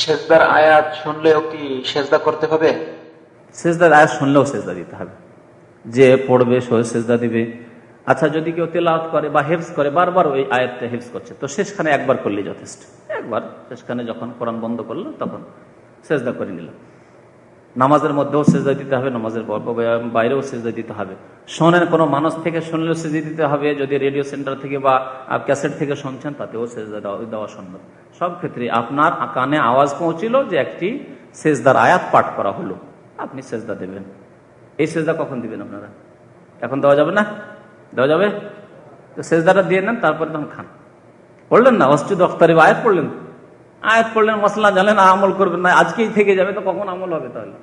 সেজদার আয়াত শুনলেও কি সেজদা করতে হবে? সেজদার আয়াত শুনলেও সেজদা দিতে হবে। যে পড়বে সে সেজদা দিবে। আচ্ছা যদি কেউ তেলাওয়াত করে বা হেফস করে, বারবার ওই আয়াতটা হেফস করছে, তো শেষখানে একবার করলে যথেষ্ট। একবার, শেষখানে যখন কোরআন বন্ধ করল, তখন সেজদা করে নিল। নামাজের মধ্যেও সেজদা দিতে হবে, নামাজের বাইরেও সেজদা দিতে হবে। শোনেন, কোনো মানুষ থেকে শুনলেও সেজে দিতে হবে, যদি রেডিও সেন্টার থেকে বা ক্যাসেট থেকে শুনছেন, তাতেও সেজদা দেওয়া সম্ভব। সব ক্ষেত্রে আপনার কানে আওয়াজ পৌঁছিল যে একটি সেজদার আয়াত পাঠ করা হলো। আপনি সেজদা দেবেন। এই সেজদা কখন দিবেন আপনারা? এখন দেওয়া যাবে না? দেওয়া যাবে? তো সেজদাটা দিয়ে নেন, তারপরে তখন খান। পড়লেন না? অস্টুদ অখতারি আয়াত পড়লেন? আয়াত পড়লেন, মশলা জানেন আমল করবেন না। আজকেই থেকে যাবে তো কখন আমল হবে তাহলে?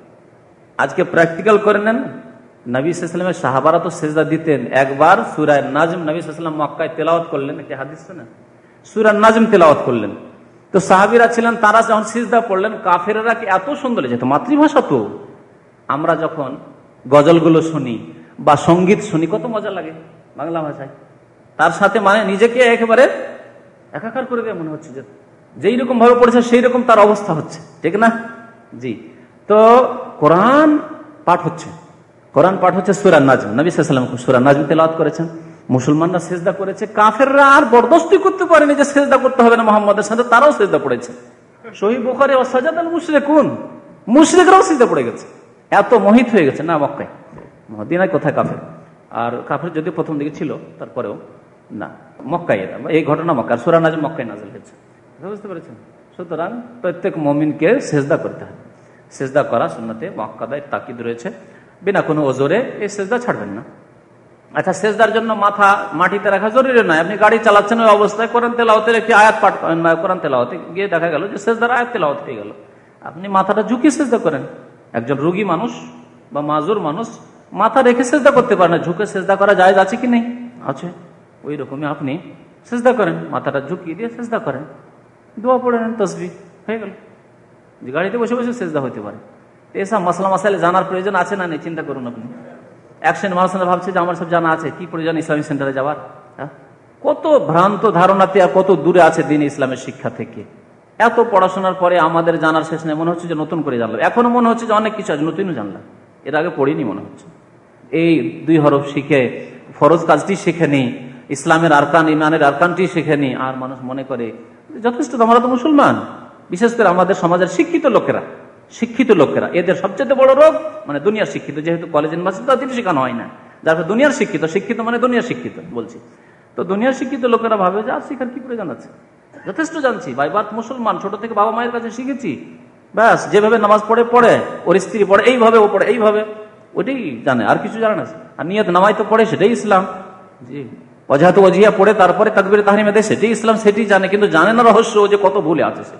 আজকে প্র্যাকটিক্যাল করে নেন। নবী সালামের সাহাবারা তো সেজদা দিতেন। একবার সুরায় নাজম, নবী সাল্লাম মক্কায় তেলাওয়াত করলেন। একটি হাদিস না সুরায় নাজম তেলাওয়াত করলেন। তো সাহাবিরা ছিলেন, তারা যখন সিজদা পড়লেন কাফেরা কি এত সুন্দর যেত মাতৃভাষা তো। আমরা যখন গজলগুলো শুনি বা সংগীত শুনি, কত মজা লাগে বাংলা ভাষায়। তার সাথে মানে নিজেকে একেবারে একাকার করে দেয় মনে হচ্ছে যে যেই রকম ভাবে পড়েছে, সেই রকম তার অবস্থা হচ্ছে। ঠিক না? জি। তো কোরআন পাঠ হচ্ছে। কোরআন পাঠ হচ্ছে সুরান নাজম। নবী সাল্লাম সুরান নাজম তেলাওয়াত করেছেন। মুসলমানরা সেজদা করেছে। কাফেররা আর বরদস্তি করতে পারেনি যে সেজদা করতে হবে না মোহাম্মদের সাথে, তারাও সেজদা পড়েছে। শহীদ বোখারে ও সাজাদ আল মুশরেকুন মুশরেকরাও সেজদা পড়ে গেছে। এত মোহিত হয়ে গেছে। না, মক্কায়। মদিনায় কোথায় কাফের? আর কাফের যদি প্রথম দিকে ছিল, তারপরেও না। মক্কাই এই ঘটনা মক্কা। সুরা নাজম মক্কায় নাজল হয়েছে। বুঝতে পেরেছেন? সুতরাং প্রত্যেক মমিনকে সেজদা করতে হবে। সেজদা করা সুন্নতে মক্কাদায় তাকিদ রয়েছে। বিনা কোনো ওজোরে এই সেজদা ছাড়বেন না। আচ্ছা সেজদার জন্য মাথা মাটিতে রাখা জরুরি নয়। আপনি গাড়ি চালাচ্ছেন ওই অবস্থায় কোরআন তেলাওতের একটি আয়াত পাঠ কোরআন তেলাওতে গিয়ে দেখা গেল যে সেজদার আয়াত তেলাওত হয়ে গেল। আপনি মাথাটা ঝুঁকি সেজদা করেন। একজন রুগী মানুষ বা মাজুর মানুষ মাথা রেখে সেজদা করতে পারে না। ঝুঁকে সেজদা করা যায় আছে কি নেই? আছে। ওই রকমই আপনি সেজদা করেন। মাথাটা ঝুঁকিয়ে দিয়ে সেজদা করেন। দোয়া পড়ে নেন, তসবি। হয়ে গেল। গাড়িতে বসে বসে সেজদা হতে পারে। এসব মশলা মশাইলে জানার প্রয়োজন আছে না নেই, চিন্তা করুন আপনি। একশন মানুষ ভাবছে যে আমার সব জানা আছে, কি প্রয়োজন ইসলামিক সেন্টারে যাওয়ার? হ্যাঁ? কত ভ্রান্ত ধারণাতে আর কত দূরে আছে দিন ইসলামের শিক্ষা থেকে। এত পড়াশোনার পরে আমাদের জানার শেষ নেই, মনে হচ্ছে যে নতুন করে জানলাম। এখনও মনে হচ্ছে যে অনেক কিছু আছে নতুনও জানলাম। এর আগে পড়িনি মনে হচ্ছে। এই দুই হরফ শিখে, ফরজ কাজটি শিখেনি ইসলামের আরকান ইমানের আরকানটি শিখেনি আর মানুষ মনে করে যথেষ্ট আমরা তো মুসলমান। বিশেষ করে আমাদের সমাজের শিক্ষিত লোকেরা শিক্ষিত লোকেরা। এদের সবচেয়ে বড় রোগ মানে দুনিয়ার শিক্ষিত, যেহেতু কলেজ ইউনিভার্সিটি শেখানো হয় না। যার দুনিয়ার শিক্ষিত শিক্ষিত মানে দুনিয়ার শিক্ষিত বলছি। তো দুনিয়ার শিক্ষিত লোকেরা ভাবে যে, আর শিখার কি প্রয়োজন আছে? যথেষ্ট জানছি। ভাই বাদ মুসলমান, ছোট থেকে বাবা মায়ের কাছে শিখেছি। ব্যাস, যেভাবে নামাজ পড়ে পড়ে। ওর স্ত্রী পড়ে, এইভাবে, ও পড়ে, এইভাবে। ওইটাই জানে, আর কিছু জানে না আর নিয়ত নামাই তো পড়ে, সেটাই ইসলাম। জি। অজাহাত অজিয়া পড়ে, তারপরে তাকবির তাহারিমে দেয় সেটি ইসলাম, সেটি জানে, কিন্তু জানে না রহস্য যে কত ভুলে আছে সে।